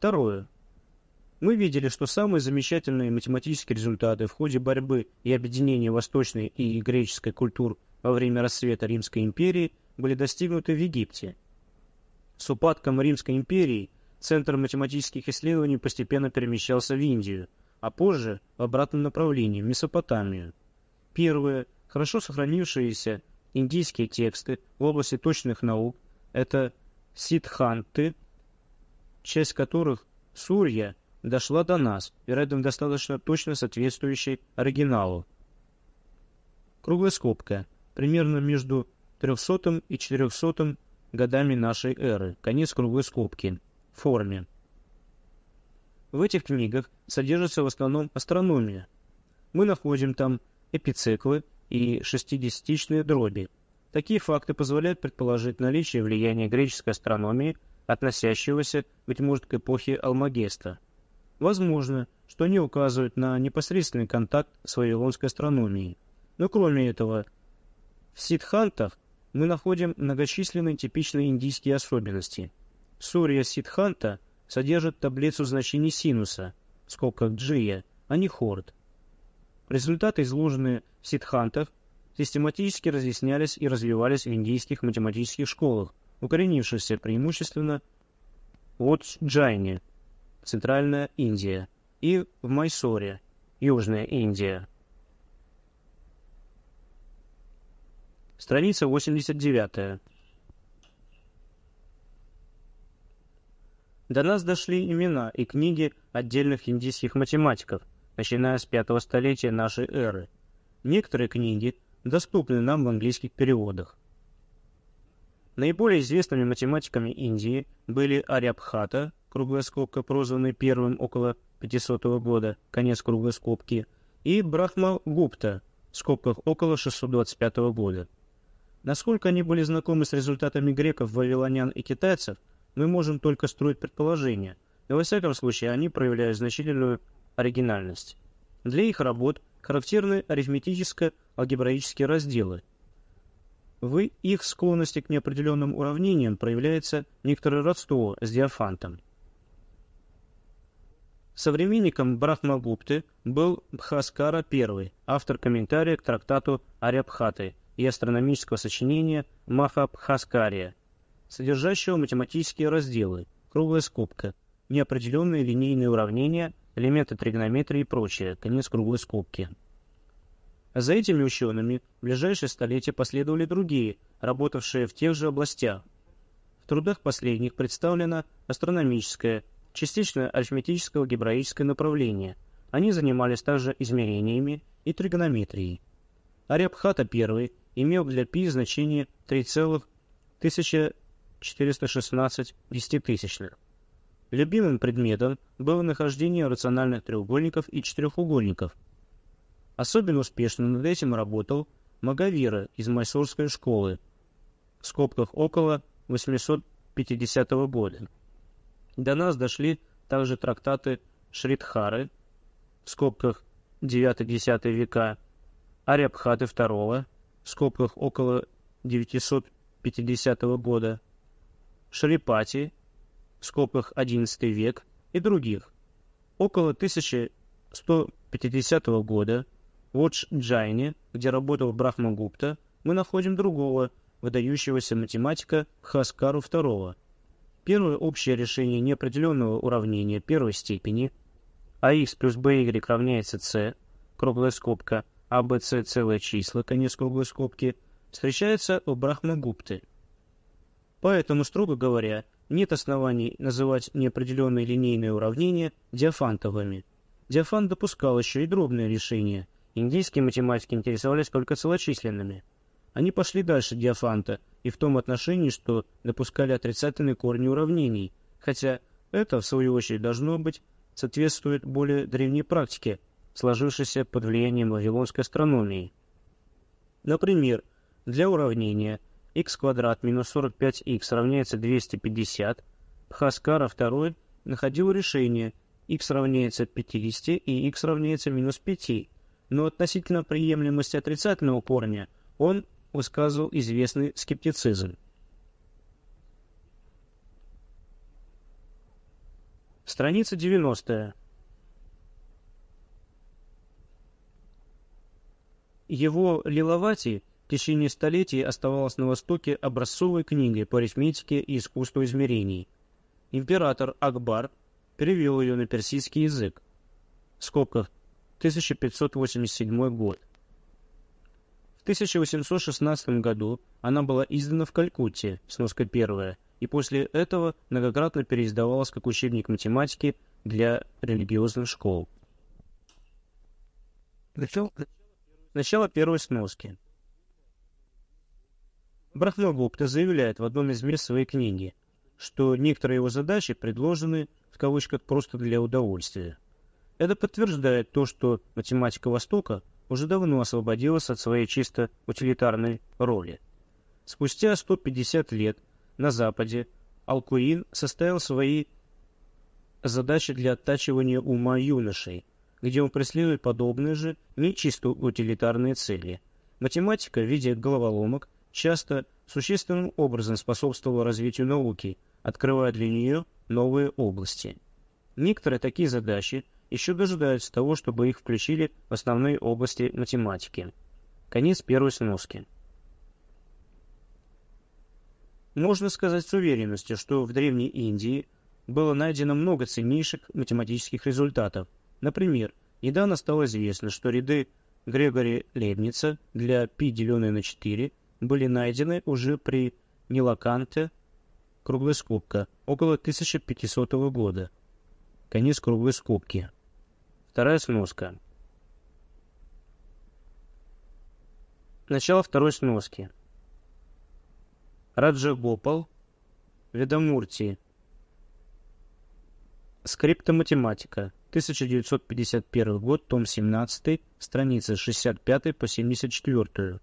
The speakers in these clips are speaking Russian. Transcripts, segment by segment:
Второе. Мы видели, что самые замечательные математические результаты в ходе борьбы и объединения восточной и греческой культур во время расцвета Римской империи были достигнуты в Египте. С упадком Римской империи центр математических исследований постепенно перемещался в Индию, а позже в обратном направлении, в Месопотамию. Первые, хорошо сохранившиеся индийские тексты в области точных наук – это сидханты, часть которых Сурья дошла до нас, вероятно, достаточно точно соответствующей оригиналу. Круглая скобка. Примерно между 300 и 400 годами нашей эры. Конец круглой скобки. Форме. В этих книгах содержится в основном астрономия. Мы находим там эпициклы и шестидесятичные дроби. Такие факты позволяют предположить наличие влияния греческой астрономии, относящегося, быть может, к эпохе Алмагеста – Возможно, что они указывают на непосредственный контакт с вавилонской астрономией. Но кроме этого, в сидхантах мы находим многочисленные типичные индийские особенности. Сурья сидханта содержит таблицу значений синуса, в скобках джия, а не хорд. Результаты, изложенные в сидхантах, систематически разъяснялись и развивались в индийских математических школах, укоренившихся преимущественно от Джайни, Центральная Индия, и в Майсоре, Южная Индия. Страница 89. До нас дошли имена и книги отдельных индийских математиков, начиная с пятого столетия нашей эры. Некоторые книги доступны нам в английских переводах. Наиболее известными математиками Индии были Арябхата, круглая скобка, прозванный первым около 500 года, конец круглой скобки, и Брахма Гупта, в скобках около 625 года. Насколько они были знакомы с результатами греков, вавилонян и китайцев, мы можем только строить предположения, но во всяком случае они проявляют значительную оригинальность. Для их работ характерны арифметическо-алгебраические разделы. В их склонности к неопределенным уравнениям проявляется некоторое родство с диафантом. Современником Брахмагупты был Бхаскара I, автор комментария к трактату Арябхаты и астрономического сочинения Махабхаскария, содержащего математические разделы, круглая скобка, неопределенные линейные уравнения, элементы тригонометрии и прочее, конец круглой скобки. За этими учеными в ближайшие столетия последовали другие, работавшие в тех же областях. В трудах последних представлена астрономическая, частично арифметическое алгебраическое направление. Они занимались также измерениями и тригонометрией. Арябхата I имел для π значение 3,1416 десятитысячных. Любимым предметом было нахождение рациональных треугольников и четырехугольников. Особенно успешно над этим работал Магавира из Майсорской школы, в скобках около 850 года. До нас дошли также трактаты Шридхары, в скобках 9-10 века, Арябхаты II, в скобках около 950 года, Шрипати, в скобках 11 век и других. Около 1150 года в Оджайне, где работал Брахмагупта, мы находим другого выдающегося математика Хаскару II, Первое общее решение неопределенного уравнения первой степени ax плюс by равняется c, круглая скобка, а целые числа, конец круглой скобки, встречается у Брахмагупты. Поэтому, строго говоря, нет оснований называть неопределенные линейные уравнения диафантовыми. Диафант допускал еще и дробные решения. Индийские математики интересовались только целочисленными. Они пошли дальше Диафанта и в том отношении, что допускали отрицательные корни уравнений, хотя это, в свою очередь, должно быть, соответствует более древней практике, сложившейся под влиянием вавилонской астрономии. Например, для уравнения x квадрат минус 45x равняется 250, Пхаскара II находил решение x равняется 50 и x равняется минус 5, но относительно приемлемости отрицательного корня он высказывал известный скептицизм. Страница 90. Его Лиловати в течение столетий оставалась на Востоке образцовой книгой по арифметике и искусству измерений. Император Акбар перевел ее на персидский язык. В скобках 1587 год. В 1816 году она была издана в Калькутте, сноска первая, и после этого многократно переиздавалась как учебник математики для религиозных школ. Начало первой сноски. Брахмагупта заявляет в одном из мест своей книги, что некоторые его задачи предложены в кавычках просто для удовольствия. Это подтверждает то, что математика Востока уже давно освободилась от своей чисто утилитарной роли. Спустя 150 лет на Западе Алкуин составил свои задачи для оттачивания ума юношей, где он преследует подобные же, не чисто утилитарные цели. Математика в виде головоломок часто существенным образом способствовала развитию науки, открывая для нее новые области. Некоторые такие задачи еще дожидаются того, чтобы их включили в основные области математики. Конец первой сноски. Можно сказать с уверенностью, что в Древней Индии было найдено много ценнейших математических результатов. Например, недавно стало известно, что ряды Грегори Лейбница для π деленное на 4 были найдены уже при Нилаканте круглой скобка около 1500 года. Конец круглой скобки. Вторая сноска. Начало второй сноски. Раджа Гопал, Ведамурти. Скриптоматематика. 1951 год, том 17, страницы 65 по 74.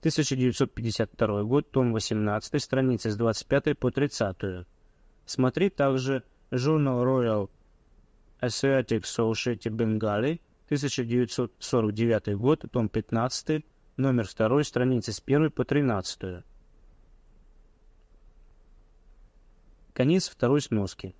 1952 год, том 18, страницы с 25 по 30. Смотри также журнал Royal Asiatic Society Bengali, 1949 год, том 15, номер 2, страницы с 1 по 13. Конец второй сноски.